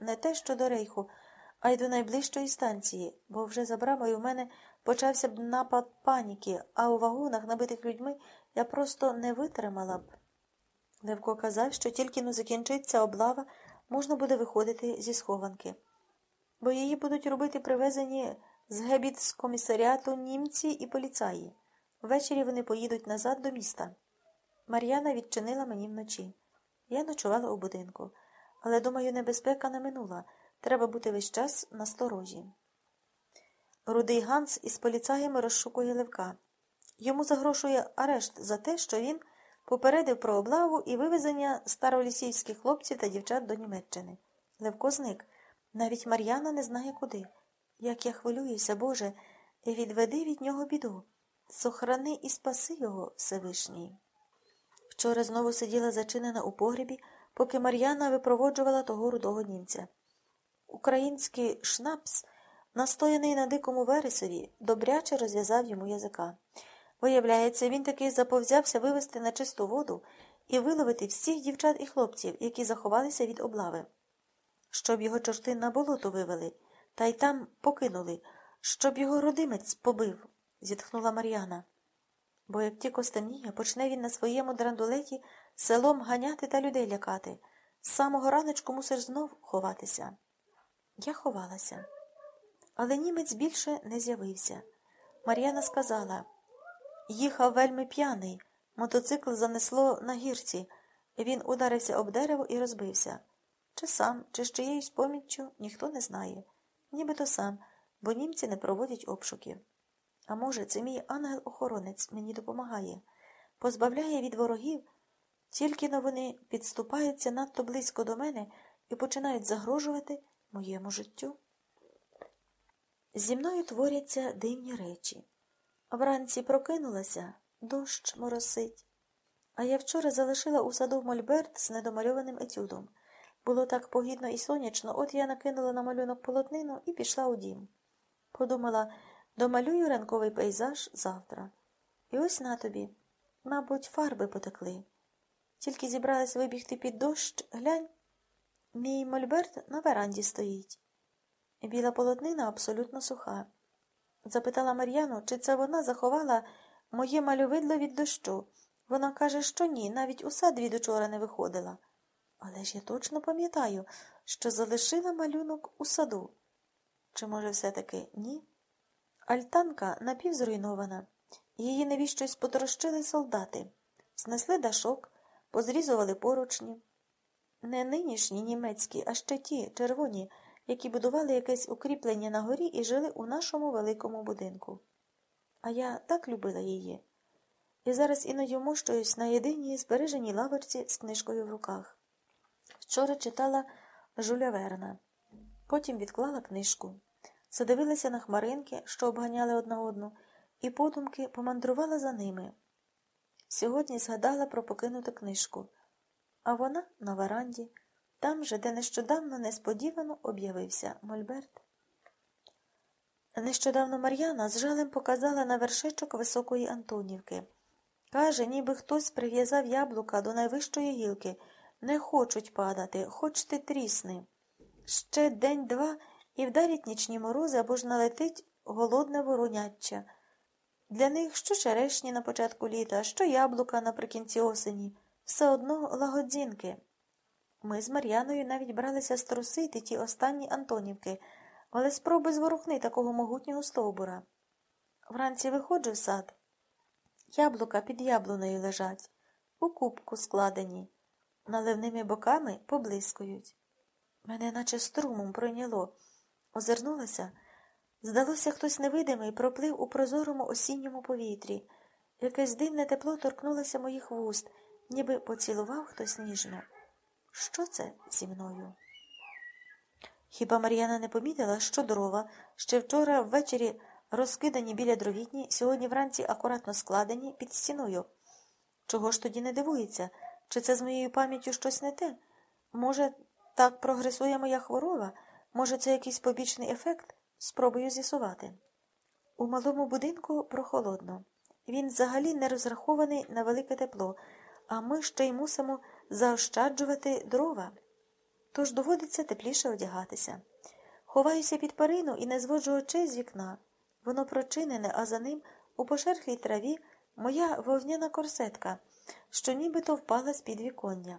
не те що до рейху, а й до найближчої станції, бо вже за брамою в мене почався б напад паніки, а у вагонах, набитих людьми, я просто не витримала б. Левко казав, що тільки но закінчиться облава, можна буде виходити зі схованки, бо її будуть робити привезені з гебіц-комісаріату німці і поліцаї. Ввечері вони поїдуть назад до міста. Мар'яна відчинила мені вночі. Я ночувала у будинку, але, думаю, небезпека не минула. Треба бути весь час на сторожі. Рудий Ганс із поліцаями розшукує Левка. Йому загрошує арешт за те, що він попередив про облаву і вивезення старолісівських хлопців та дівчат до Німеччини. Левко зник. Навіть Мар'яна не знає куди. Як я хвилююся, Боже, відведи від нього біду. Сохрани і спаси його, Всевишній. Вчора знову сиділа зачинена у погрібі, поки Мар'яна випроводжувала того рудого німця. Український шнапс, настояний на дикому вересові, добряче розв'язав йому язика. Виявляється, він таки заповзявся вивести на чисту воду і виловити всіх дівчат і хлопців, які заховалися від облави, щоб його чорти на болото вивели, та й там покинули, щоб його родимець побив, зітхнула Мар'яна. Бо як тільки стемніє, почне він на своєму драндулеті селом ганяти та людей лякати. З самого раночку мусиш знов ховатися. Я ховалася, але німець більше не з'явився. Мар'яна сказала їхав вельми п'яний, мотоцикл занесло на гірці. Він ударився об дерево і розбився. Чи сам, чи з чиєюсь поміччю, ніхто не знає. Нібито сам, бо німці не проводять обшуків. А може, це мій ангел-охоронець мені допомагає, позбавляє від ворогів, тільки но вони підступаються надто близько до мене і починають загрожувати моєму життю. Зі мною творяться дивні речі. Вранці прокинулася, дощ моросить. А я вчора залишила у саду мольберт з недомальованим етюдом. Було так погідно і сонячно, от я накинула на малюнок полотнину і пішла у дім. Подумала, домалюю ранковий пейзаж завтра. І ось на тобі. Мабуть, фарби потекли. Тільки зібралась вибігти під дощ, глянь. Мій мольберт на веранді стоїть. Біла полотнина абсолютно суха. Запитала Мар'яну, чи це вона заховала моє мальовидло від дощу. Вона каже, що ні, навіть у сад від учора не виходила. Але ж я точно пам'ятаю, що залишила малюнок у саду. Чи, може, все-таки ні? Альтанка напівзруйнована. Її навіщось потрощили солдати, знесли дашок, позрізували поручні. Не нинішні німецькі, а ще ті, червоні, які будували якесь укріплення на горі і жили у нашому великому будинку. А я так любила її. І зараз іноді мощуюсь на єдиній збереженій лавочці з книжкою в руках. Вчора читала Жуля Верна, потім відклала книжку, задивилася на хмаринки, що обганяли одна одну, і подумки помандрувала за ними. Сьогодні згадала про покинуту книжку, а вона на веранді, там же, де нещодавно несподівано об'явився Мольберт. Нещодавно Мар'яна з жалем показала на вершечок високої Антонівки. Каже, ніби хтось прив'язав яблука до найвищої гілки. Не хочуть падати, хоч ти трісни. Ще день-два і вдарять нічні морози або ж налетить голодне вороняччя. Для них що черешні на початку літа, що яблука наприкінці осені, все одно лагодзінки. Ми з Мар'яною навіть бралися струсити ті останні Антонівки, але спроби зворухни такого могутнього стовбура. Вранці виходжу в сад. Яблука під яблуною лежать, у кубку складені, наливними боками поблискують. Мене наче струмом пройняло. Озирнулася. Здалося, хтось невидимий проплив у прозорому осінньому повітрі. Якесь дивне тепло торкнулося моїх вуст, ніби поцілував хтось ніжно. Що це зі мною? Хіба Мар'яна не помітила, що дрова ще вчора ввечері розкидані біля дровітні, сьогодні вранці акуратно складені під стіною? Чого ж тоді не дивується? Чи це з моєю пам'яттю щось не те? Може, так прогресує моя хвороба? Може, це якийсь побічний ефект? Спробую з'ясувати. У малому будинку прохолодно. Він взагалі не розрахований на велике тепло, а ми ще й мусимо заощаджувати дрова. тож доводиться тепліше одягатися. Ховаюся під перину і не зводжу очей з вікна. Воно прочинене, а за ним у пошерхлій траві моя вовняна корсетка, що нібито впала з під віконня.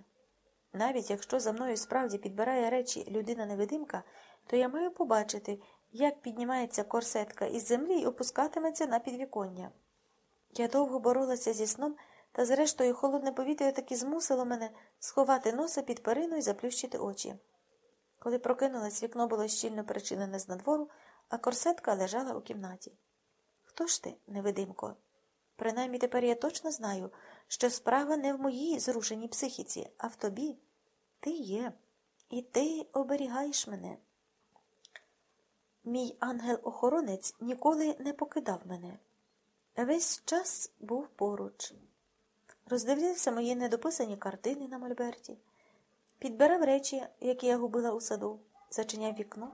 Навіть якщо за мною справді підбирає речі людина-невидимка, то я маю побачити, як піднімається корсетка із землі і опускатиметься на підвіконня. Я довго боролася зі сном, та зрештою холодне повітря таки змусило мене сховати носа під перину і заплющити очі. Коли прокинулась, вікно було щільно причинене з надвору, а корсетка лежала у кімнаті. Хто ж ти, невидимко? Принаймні тепер я точно знаю, що справа не в моїй зрушеній психіці, а в тобі. Ти є, і ти оберігаєш мене. Мій ангел-охоронець ніколи не покидав мене. Весь час був поруч. Роздивлявся мої недописані картини на мольберті, підбирав речі, які я губила у саду, зачиняв вікно,